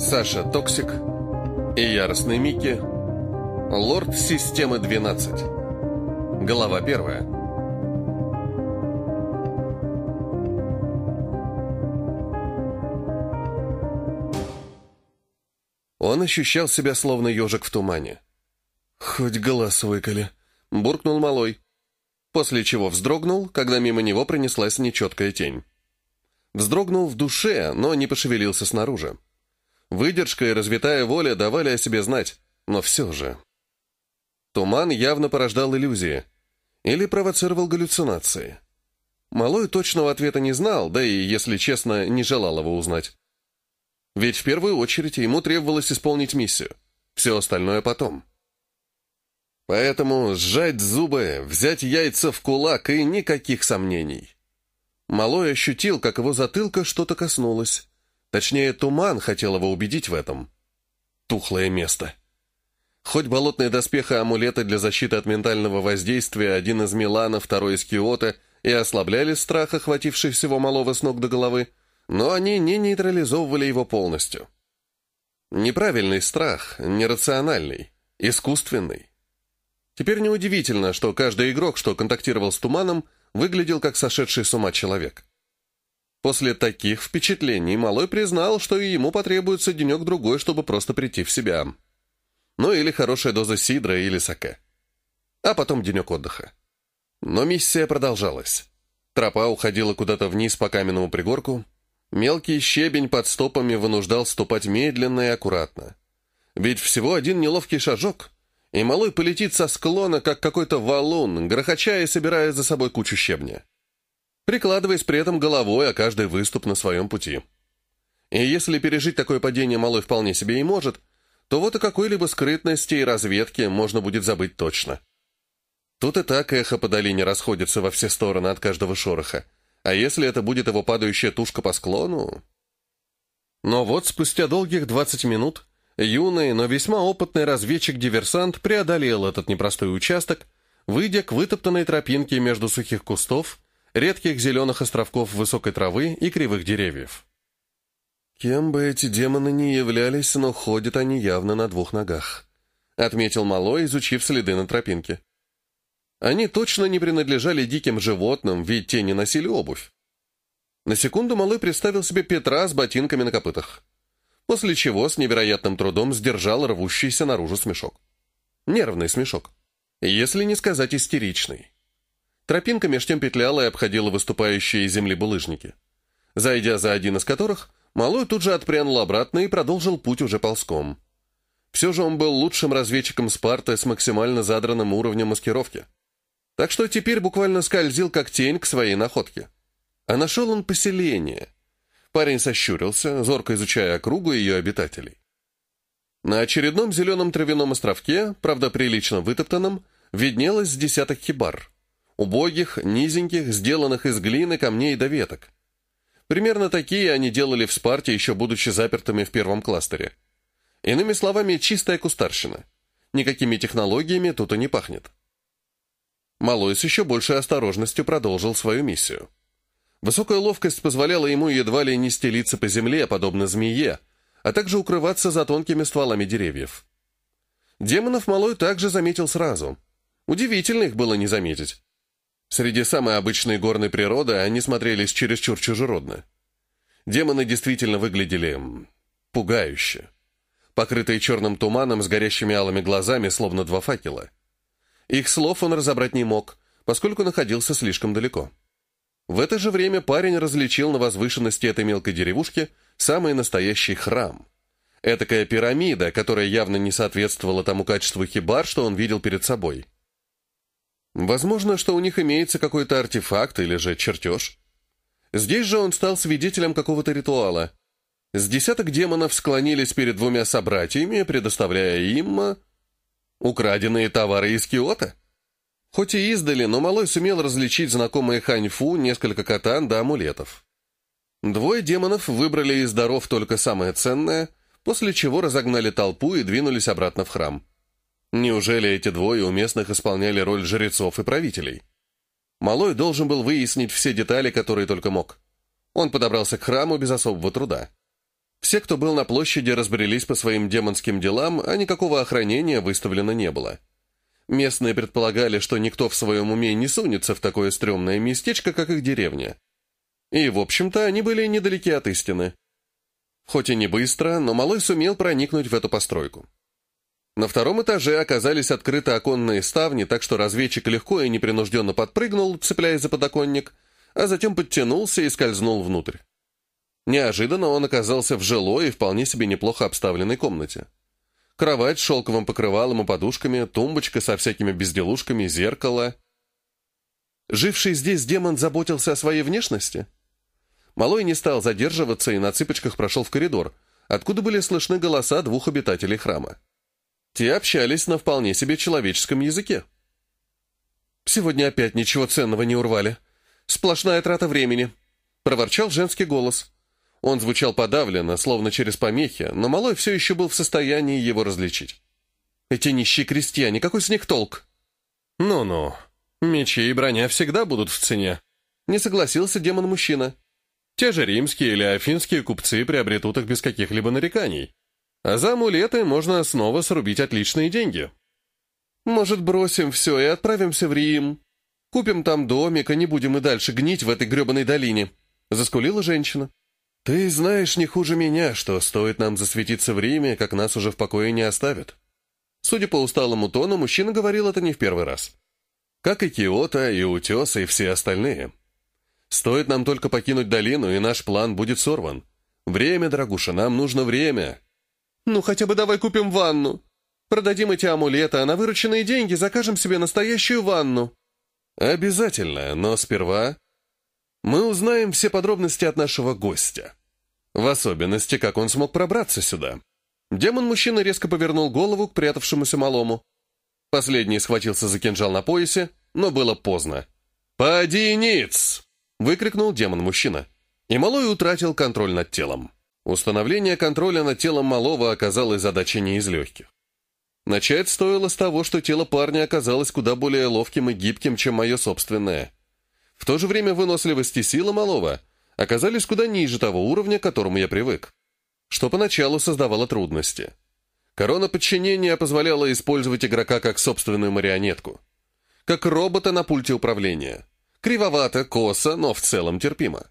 Саша Токсик и Яростный Микки, Лорд Системы 12. Глава первая. Он ощущал себя словно ежик в тумане. «Хоть глаз выколи», — буркнул малой, после чего вздрогнул, когда мимо него пронеслась нечеткая тень. Вздрогнул в душе, но не пошевелился снаружи. Выдержка и развитая воля давали о себе знать, но все же. Туман явно порождал иллюзии или провоцировал галлюцинации. Малой точного ответа не знал, да и, если честно, не желал его узнать. Ведь в первую очередь ему требовалось исполнить миссию. Все остальное потом. Поэтому сжать зубы, взять яйца в кулак и никаких сомнений. Малой ощутил, как его затылка что-то коснулось. Точнее, туман хотел его убедить в этом. Тухлое место. Хоть болотные доспехи амулеты для защиты от ментального воздействия, один из Милана, второй из Киота, и ослабляли страх, охвативший всего малого с ног до головы, но они не нейтрализовывали его полностью. Неправильный страх, нерациональный, искусственный. Теперь неудивительно, что каждый игрок, что контактировал с туманом, выглядел как сошедший с ума человек. После таких впечатлений Малой признал, что и ему потребуется денек-другой, чтобы просто прийти в себя. Ну или хорошая доза сидра или саке. А потом денек отдыха. Но миссия продолжалась. Тропа уходила куда-то вниз по каменному пригорку. Мелкий щебень под стопами вынуждал ступать медленно и аккуратно. Ведь всего один неловкий шажок, и малой полетит со склона, как какой-то валун, грохоча и собирая за собой кучу щебня прикладываясь при этом головой о каждый выступ на своем пути. И если пережить такое падение малой вполне себе и может, то вот о какой-либо скрытности и разведке можно будет забыть точно. Тут и так эхо по долине расходится во все стороны от каждого шороха, а если это будет его падающая тушка по склону... Но вот спустя долгих 20 минут юный, но весьма опытный разведчик-диверсант преодолел этот непростой участок, выйдя к вытоптанной тропинке между сухих кустов редких зеленых островков высокой травы и кривых деревьев. «Кем бы эти демоны ни являлись, но ходят они явно на двух ногах», — отметил Малой, изучив следы на тропинке. Они точно не принадлежали диким животным, ведь те не носили обувь. На секунду Малой представил себе Петра с ботинками на копытах, после чего с невероятным трудом сдержал рвущийся наружу смешок. Нервный смешок, если не сказать истеричный. Тропинка меж тем петляла и обходила выступающие из земли булыжники. Зайдя за один из которых, Малой тут же отпрянул обратно и продолжил путь уже ползком. Все же он был лучшим разведчиком Спарты с максимально задранным уровнем маскировки. Так что теперь буквально скользил как тень к своей находке. А нашел он поселение. Парень сощурился, зорко изучая округу и ее обитателей. На очередном зеленом травяном островке, правда прилично вытоптанном, виднелось десяток хибар убогих, низеньких, сделанных из глины, камней и веток. Примерно такие они делали в Спарте, еще будучи запертыми в первом кластере. Иными словами, чистая кустарщина. Никакими технологиями тут и не пахнет. Малой с еще большей осторожностью продолжил свою миссию. Высокая ловкость позволяла ему едва ли не стелиться по земле, подобно змее, а также укрываться за тонкими стволами деревьев. Демонов Малой также заметил сразу. Удивительно их было не заметить. Среди самой обычной горной природы они смотрелись чересчур чужеродно. Демоны действительно выглядели... пугающе. Покрытые черным туманом с горящими алыми глазами, словно два факела. Их слов он разобрать не мог, поскольку находился слишком далеко. В это же время парень различил на возвышенности этой мелкой деревушки самый настоящий храм. Этакая пирамида, которая явно не соответствовала тому качеству хибар, что он видел перед собой. Возможно, что у них имеется какой-то артефакт или же чертеж. Здесь же он стал свидетелем какого-то ритуала. С десяток демонов склонились перед двумя собратьями, предоставляя им... Э, украденные товары из Киота. Хоть и издали, но Малой сумел различить знакомые ханьфу, несколько катан да амулетов. Двое демонов выбрали из даров только самое ценное, после чего разогнали толпу и двинулись обратно в храм. Неужели эти двое у местных исполняли роль жрецов и правителей? Малой должен был выяснить все детали, которые только мог. Он подобрался к храму без особого труда. Все, кто был на площади, разбрелись по своим демонским делам, а никакого охранения выставлено не было. Местные предполагали, что никто в своем уме не сунется в такое стрёмное местечко, как их деревня. И, в общем-то, они были недалеки от истины. Хоть и не быстро, но Малой сумел проникнуть в эту постройку. На втором этаже оказались открыты оконные ставни, так что разведчик легко и непринужденно подпрыгнул, цепляясь за подоконник, а затем подтянулся и скользнул внутрь. Неожиданно он оказался в жилой и вполне себе неплохо обставленной комнате. Кровать с шелковым покрывалом и подушками, тумбочка со всякими безделушками, зеркало. Живший здесь демон заботился о своей внешности? Малой не стал задерживаться и на цыпочках прошел в коридор, откуда были слышны голоса двух обитателей храма. Те общались на вполне себе человеческом языке. «Сегодня опять ничего ценного не урвали. Сплошная трата времени», — проворчал женский голос. Он звучал подавленно, словно через помехи, но Малой все еще был в состоянии его различить. «Эти нищие крестьяне, какой с них толк?» «Ну-ну, мечи и броня всегда будут в цене», — не согласился демон-мужчина. «Те же римские или афинские купцы приобретут их без каких-либо нареканий. А за амулеты можно снова срубить отличные деньги». «Может, бросим все и отправимся в Рим? Купим там домик, а не будем и дальше гнить в этой гребаной долине», — заскулила женщина. «Ты знаешь не хуже меня, что стоит нам засветиться в Риме, как нас уже в покое не оставят». Судя по усталому тону, мужчина говорил это не в первый раз. Как и Киото, и Утес, и все остальные. Стоит нам только покинуть долину, и наш план будет сорван. Время, дорогуша, нам нужно время. Ну, хотя бы давай купим ванну. Продадим эти амулеты, а на вырученные деньги закажем себе настоящую ванну. Обязательно, но сперва мы узнаем все подробности от нашего гостя. В особенности, как он смог пробраться сюда. Демон-мужчина резко повернул голову к прятавшемуся малому. Последний схватился за кинжал на поясе, но было поздно. «Поди ниц!» — выкрикнул демон-мужчина. И малой утратил контроль над телом. Установление контроля над телом малого оказалось задачей не из легких. Начать стоило с того, что тело парня оказалось куда более ловким и гибким, чем мое собственное. В то же время выносливость и сила малого оказались куда ниже того уровня, к которому я привык, что поначалу создавало трудности. Корона подчинения позволяла использовать игрока как собственную марионетку, как робота на пульте управления. Кривовато, косо, но в целом терпимо.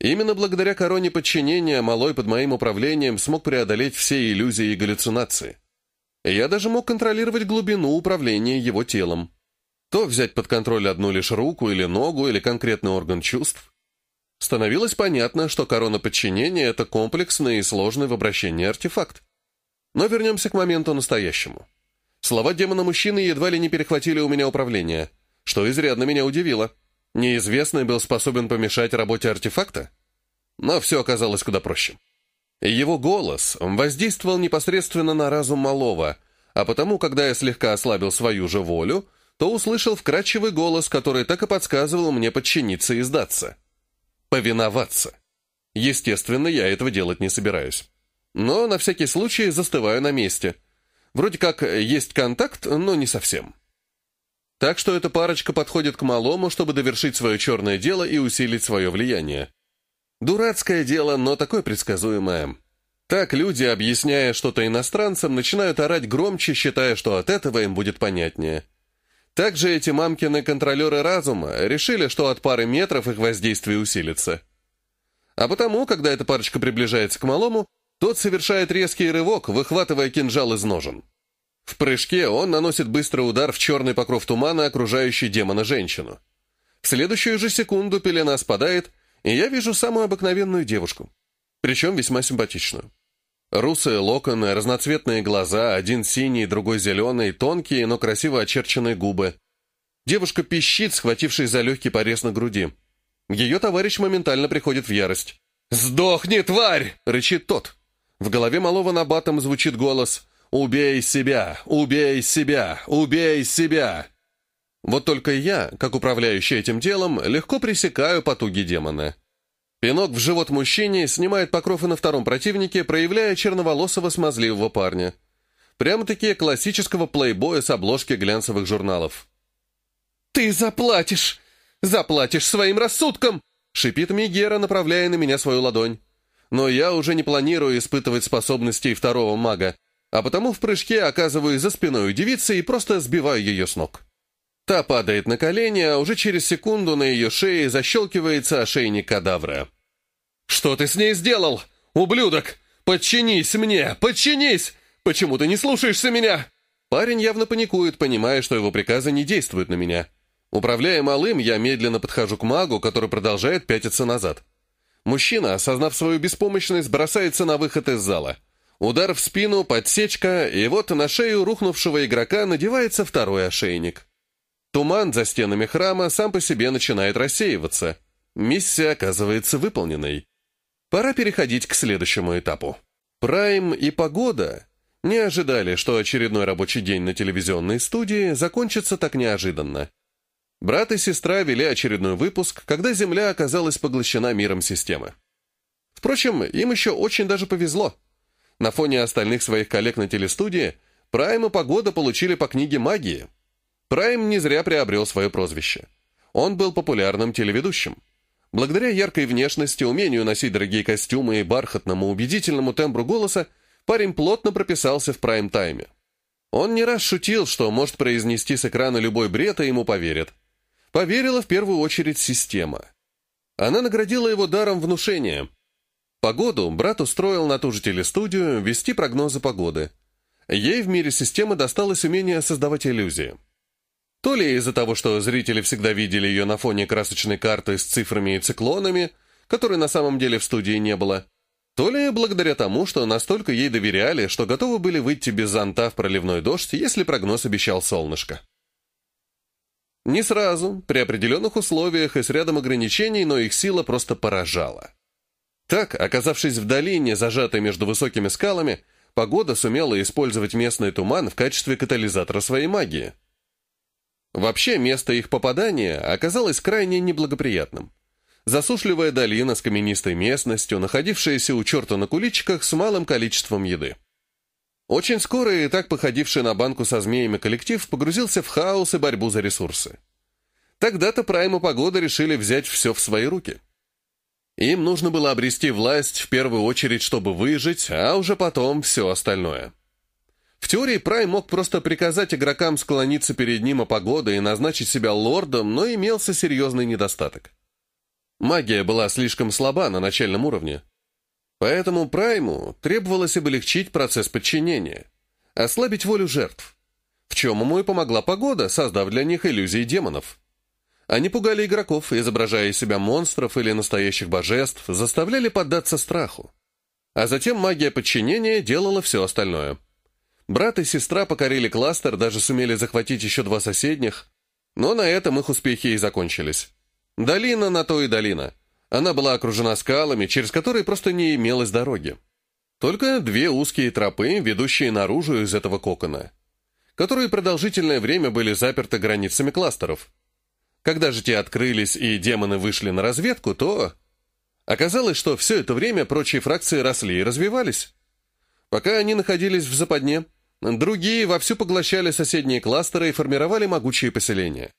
Именно благодаря короне подчинения Малой под моим управлением смог преодолеть все иллюзии и галлюцинации. Я даже мог контролировать глубину управления его телом. То взять под контроль одну лишь руку или ногу или конкретный орган чувств, становилось понятно, что корона подчинения — это комплексный и сложный в обращении артефакт. Но вернемся к моменту настоящему. Слова демона-мужчины едва ли не перехватили у меня управление, что изрядно меня удивило. Неизвестный был способен помешать работе артефакта? Но все оказалось куда проще. Его голос воздействовал непосредственно на разум малого, а потому, когда я слегка ослабил свою же волю, то услышал вкрадчивый голос, который так и подсказывал мне подчиниться и сдаться повиноваться. Естественно, я этого делать не собираюсь. Но на всякий случай застываю на месте. Вроде как есть контакт, но не совсем. Так что эта парочка подходит к малому, чтобы довершить свое черное дело и усилить свое влияние. Дурацкое дело, но такое предсказуемое. Так люди, объясняя что-то иностранцам, начинают орать громче, считая, что от этого им будет понятнее. Также эти мамкины контролеры разума решили, что от пары метров их воздействие усилится. А потому, когда эта парочка приближается к малому, тот совершает резкий рывок, выхватывая кинжал из ножен. В прыжке он наносит быстрый удар в черный покров тумана, окружающий демона женщину. В следующую же секунду пелена спадает, и я вижу самую обыкновенную девушку. Причем весьма симпатичную. Русые локоны, разноцветные глаза, один синий, другой зеленый, тонкие, но красиво очерченные губы. Девушка пищит, схватившись за легкий порез на груди. Ее товарищ моментально приходит в ярость. «Сдохни, тварь!» — рычит тот. В голове малого набатом звучит голос «Убей себя! Убей себя! Убей себя!» Вот только я, как управляющий этим делом, легко пресекаю потуги демона. Пинок в живот мужчине снимает покров и на втором противнике, проявляя черноволосого смазливого парня. Прямо-таки классического плейбоя с обложки глянцевых журналов. «Ты заплатишь! Заплатишь своим рассудком!» — шипит Мигера, направляя на меня свою ладонь. Но я уже не планирую испытывать способности второго мага, а потому в прыжке оказываюсь за спиной у девицы и просто сбиваю ее с ног. Та падает на колени, а уже через секунду на ее шее защелкивается ошейник кадавра. «Что ты с ней сделал? Ублюдок! Подчинись мне! Подчинись! Почему ты не слушаешься меня?» Парень явно паникует, понимая, что его приказы не действуют на меня. Управляя малым, я медленно подхожу к магу, который продолжает пятиться назад. Мужчина, осознав свою беспомощность, бросается на выход из зала. Удар в спину, подсечка, и вот на шею рухнувшего игрока надевается второй ошейник. Туман за стенами храма сам по себе начинает рассеиваться. Миссия оказывается выполненной. Пора переходить к следующему этапу. Прайм и погода не ожидали, что очередной рабочий день на телевизионной студии закончится так неожиданно. Брат и сестра вели очередной выпуск, когда Земля оказалась поглощена миром системы. Впрочем, им еще очень даже повезло. На фоне остальных своих коллег на телестудии Прайм и Погода получили по книге магии, Прайм не зря приобрел свое прозвище. Он был популярным телеведущим. Благодаря яркой внешности, умению носить дорогие костюмы и бархатному, убедительному тембру голоса, парень плотно прописался в прайм-тайме. Он не раз шутил, что может произнести с экрана любой бред, и ему поверят. Поверила в первую очередь система. Она наградила его даром внушения. Погоду брат устроил на ту же телестудию вести прогнозы погоды. Ей в мире системы досталось умение создавать иллюзии. То ли из-за того, что зрители всегда видели ее на фоне красочной карты с цифрами и циклонами, которой на самом деле в студии не было, то ли благодаря тому, что настолько ей доверяли, что готовы были выйти без зонта в проливной дождь, если прогноз обещал солнышко. Не сразу, при определенных условиях и с рядом ограничений, но их сила просто поражала. Так, оказавшись в долине, зажатой между высокими скалами, погода сумела использовать местный туман в качестве катализатора своей магии – Вообще, место их попадания оказалось крайне неблагоприятным. Засушливая долина с каменистой местностью, находившаяся у черта на куличках с малым количеством еды. Очень скоро и так походивший на банку со змеями коллектив погрузился в хаос и борьбу за ресурсы. Тогда-то Прайм и Погода решили взять все в свои руки. Им нужно было обрести власть в первую очередь, чтобы выжить, а уже потом все остальное. В теории Прайм мог просто приказать игрокам склониться перед ним о погоде и назначить себя лордом, но имелся серьезный недостаток. Магия была слишком слаба на начальном уровне. Поэтому Прайму требовалось облегчить процесс подчинения, ослабить волю жертв, в чем ему и помогла погода, создав для них иллюзии демонов. Они пугали игроков, изображая из себя монстров или настоящих божеств, заставляли поддаться страху. А затем магия подчинения делала все остальное. Брат и сестра покорили кластер, даже сумели захватить еще два соседних, но на этом их успехи и закончились. Долина на то и долина. Она была окружена скалами, через которые просто не имелось дороги. Только две узкие тропы, ведущие наружу из этого кокона, которые продолжительное время были заперты границами кластеров. Когда же те открылись и демоны вышли на разведку, то... Оказалось, что все это время прочие фракции росли и развивались. Пока они находились в западне, Другие вовсю поглощали соседние кластеры и формировали могучие поселения.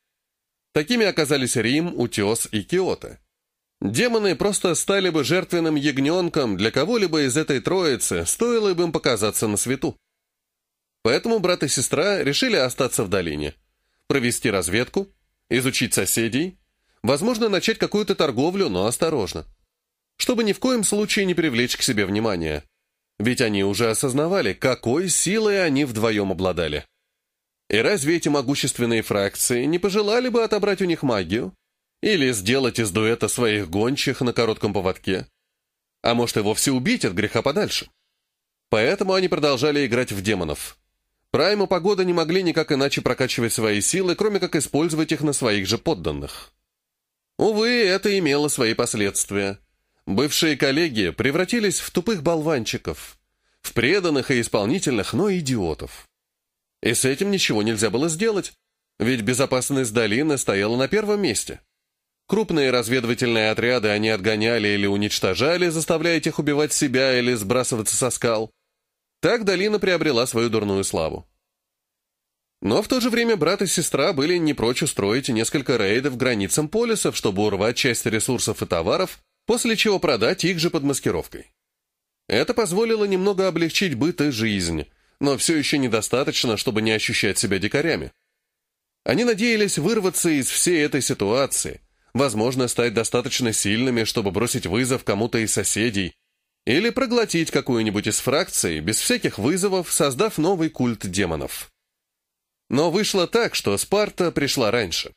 Такими оказались Рим, Утес и Киото. Демоны просто стали бы жертвенным ягненком для кого-либо из этой троицы, стоило бы им показаться на свету. Поэтому брат и сестра решили остаться в долине, провести разведку, изучить соседей, возможно, начать какую-то торговлю, но осторожно, чтобы ни в коем случае не привлечь к себе внимания. Ведь они уже осознавали, какой силой они вдвоем обладали. И разве эти могущественные фракции не пожелали бы отобрать у них магию? Или сделать из дуэта своих гончих на коротком поводке? А может и вовсе убить от греха подальше? Поэтому они продолжали играть в демонов. Прайм и Погода не могли никак иначе прокачивать свои силы, кроме как использовать их на своих же подданных. Увы, это имело свои последствия. Бывшие коллеги превратились в тупых болванчиков, в преданных и исполнительных, но идиотов. И с этим ничего нельзя было сделать, ведь безопасность долины стояла на первом месте. Крупные разведывательные отряды они отгоняли или уничтожали, заставляя их убивать себя или сбрасываться со скал. Так долина приобрела свою дурную славу. Но в то же время брат и сестра были не прочь устроить несколько рейдов границам полисов, чтобы урвать часть ресурсов и товаров, после чего продать их же под маскировкой. Это позволило немного облегчить быт и жизнь, но все еще недостаточно, чтобы не ощущать себя дикарями. Они надеялись вырваться из всей этой ситуации, возможно, стать достаточно сильными, чтобы бросить вызов кому-то из соседей, или проглотить какую-нибудь из фракций, без всяких вызовов, создав новый культ демонов. Но вышло так, что Спарта пришла раньше.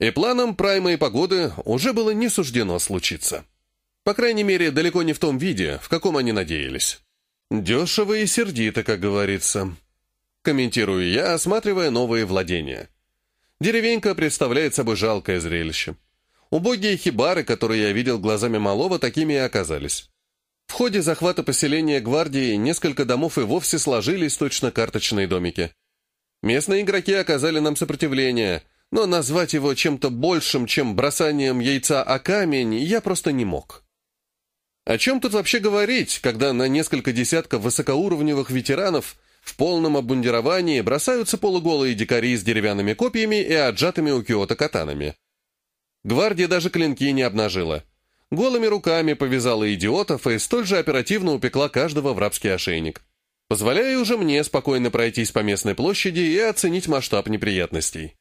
И планом Прайма и Погоды уже было не суждено случиться. По крайней мере, далеко не в том виде, в каком они надеялись. Дешево и сердито, как говорится. Комментирую я, осматривая новые владения. Деревенька представляет собой жалкое зрелище. Убогие хибары, которые я видел глазами малого, такими и оказались. Ходе захвата поселения гвардии несколько домов и вовсе сложились точно карточные домики. Местные игроки оказали нам сопротивление, но назвать его чем-то большим, чем бросанием яйца о камень, я просто не мог. О чем тут вообще говорить, когда на несколько десятков высокоуровневых ветеранов в полном обмундировании бросаются полуголые дикари с деревянными копьями и отжатыми у Киота катанами? Гвардия даже клинки не обнажила. Голыми руками повязала идиотов и столь же оперативно упекла каждого в рабский ошейник. Позволяя уже мне спокойно пройтись по местной площади и оценить масштаб неприятностей.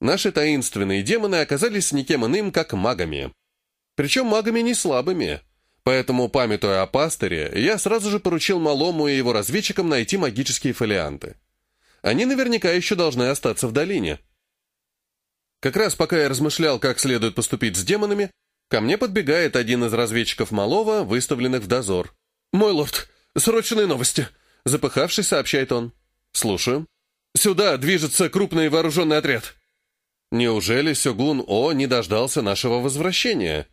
Наши таинственные демоны оказались никем иным, как магами. Причем магами не слабыми. Поэтому, памятуя о пастыре, я сразу же поручил малому и его разведчикам найти магические фолианты. Они наверняка еще должны остаться в долине. Как раз пока я размышлял, как следует поступить с демонами, ко мне подбегает один из разведчиков малого, выставленных в дозор. «Мой лорд, срочные новости!» Запыхавшись, сообщает он. «Слушаю. Сюда движется крупный вооруженный отряд». Неужели Сёгун О не дождался нашего возвращения?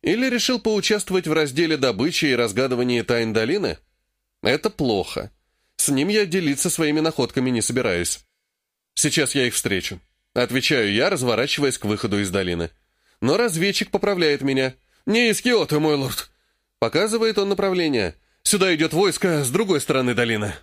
Или решил поучаствовать в разделе добычи и разгадывании тайн долины? Это плохо. С ним я делиться своими находками не собираюсь. Сейчас я их встречу. Отвечаю я, разворачиваясь к выходу из долины. Но разведчик поправляет меня. «Не из Киота, мой лорд!» Показывает он направление. «Сюда идет войско с другой стороны долины».